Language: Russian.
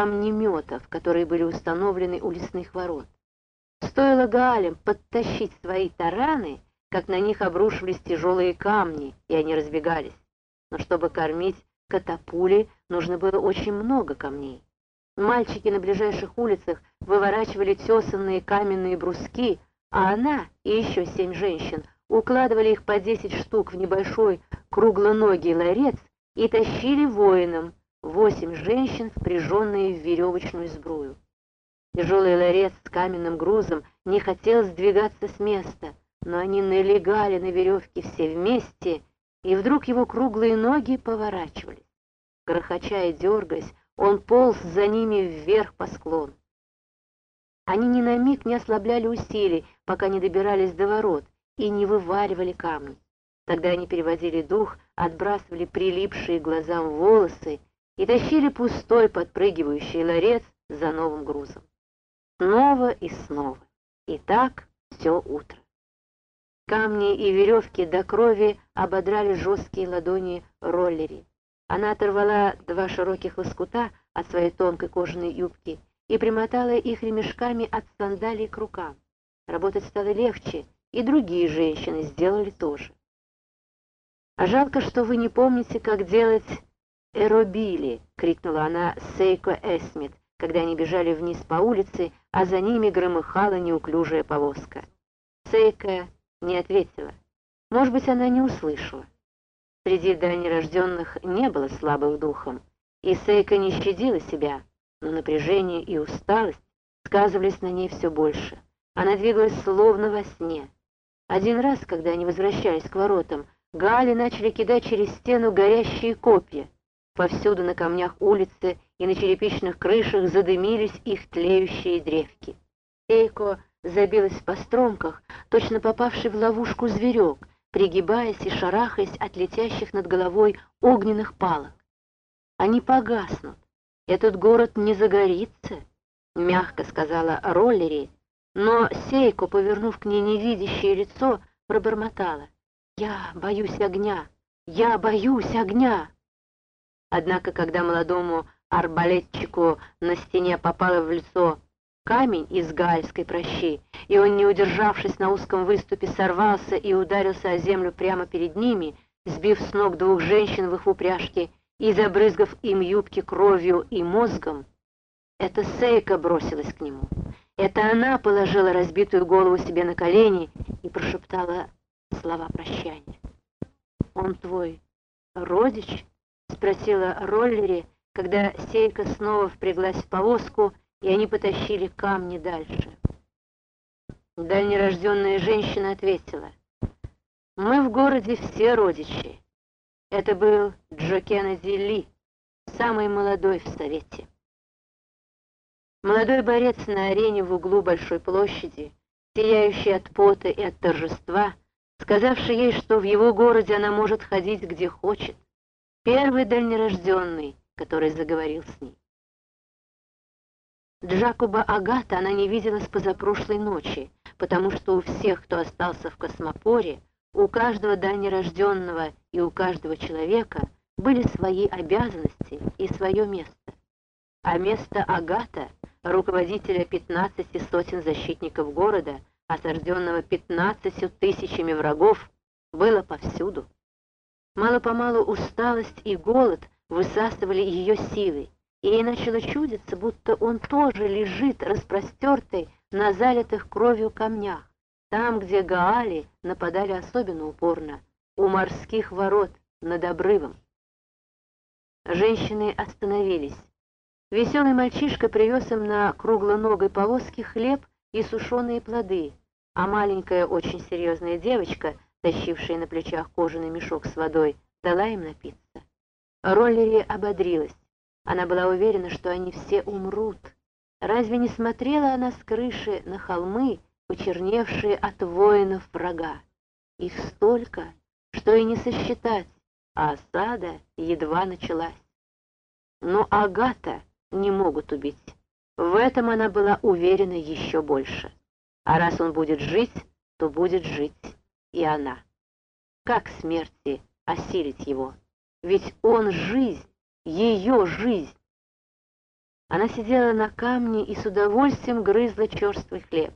камнеметов, которые были установлены у лесных ворот. Стоило Гаалям подтащить свои тараны, как на них обрушивались тяжелые камни, и они разбегались. Но чтобы кормить катапули, нужно было очень много камней. Мальчики на ближайших улицах выворачивали тесанные каменные бруски, а она и еще семь женщин укладывали их по десять штук в небольшой круглоногий ларец и тащили воинам, восемь женщин, впряженные в веревочную сбрую. Тяжелый ларец с каменным грузом не хотел сдвигаться с места, но они налегали на веревки все вместе, и вдруг его круглые ноги поворачивались. Грохоча и дергаясь, он полз за ними вверх по склону. Они ни на миг не ослабляли усилий, пока не добирались до ворот, и не вываривали камни. Тогда они переводили дух, отбрасывали прилипшие глазам волосы и тащили пустой подпрыгивающий ларец за новым грузом. Снова и снова. И так все утро. Камни и веревки до крови ободрали жесткие ладони роллери. Она оторвала два широких лоскута от своей тонкой кожаной юбки и примотала их ремешками от сандалий к рукам. Работать стало легче, и другие женщины сделали тоже. «А жалко, что вы не помните, как делать эробили!» — крикнула она Сейко Эсмит, когда они бежали вниз по улице, а за ними громыхала неуклюжая повозка. Сейка не ответила. Может быть, она не услышала. Среди дальнерожденных не было слабых духом, и Сейка не щадила себя, но напряжение и усталость сказывались на ней все больше. Она двигалась словно во сне. Один раз, когда они возвращались к воротам, Гали начали кидать через стену горящие копья. Повсюду на камнях улицы и на черепичных крышах задымились их тлеющие древки. Эйко забилась по стромках, точно попавший в ловушку зверек, пригибаясь и шарахаясь от летящих над головой огненных палок. Они погаснут, этот город не загорится, мягко сказала Роллери, но Сейко, повернув к ней невидящее лицо, пробормотала. «Я боюсь огня! Я боюсь огня!» Однако, когда молодому арбалетчику на стене попало в лицо камень из гальской прощи, и он, не удержавшись на узком выступе, сорвался и ударился о землю прямо перед ними, сбив с ног двух женщин в их упряжке и забрызгав им юбки кровью и мозгом, эта Сейка бросилась к нему. Это она положила разбитую голову себе на колени и прошептала слова прощания. «Он твой родич?» — спросила Роллери, когда Сейка снова впряглась в повозку, и они потащили камни дальше. Дальнерожденная женщина ответила, «Мы в городе все родичи. Это был Джо Кеннеди самый молодой в Совете». Молодой борец на арене в углу Большой площади, сияющий от пота и от торжества, сказавший ей, что в его городе она может ходить где хочет. Первый дальнерожденный, который заговорил с ней. Джакоба Агата она не видела с позапрошлой ночи, потому что у всех, кто остался в космопоре, у каждого дальнерожденного и у каждого человека были свои обязанности и свое место. А место Агата, руководителя 15 сотен защитников города, осажденного 15 тысячами врагов, было повсюду. Мало-помалу усталость и голод высасывали ее силы, и ей начало чудиться, будто он тоже лежит распростертый на залитых кровью камнях, там, где Гаали нападали особенно упорно, у морских ворот над обрывом. Женщины остановились. Веселый мальчишка привез им на круглоногой повозке хлеб и сушеные плоды, а маленькая, очень серьезная девочка, тащившая на плечах кожаный мешок с водой, дала им напиться. Роллери ободрилась. Она была уверена, что они все умрут. Разве не смотрела она с крыши на холмы, почерневшие от воинов врага? Их столько, что и не сосчитать, а осада едва началась. Но Агата не могут убить. В этом она была уверена еще больше. А раз он будет жить, то будет жить и она. Как смерти осилить его? Ведь он жизнь, ее жизнь. Она сидела на камне и с удовольствием грызла черствый хлеб.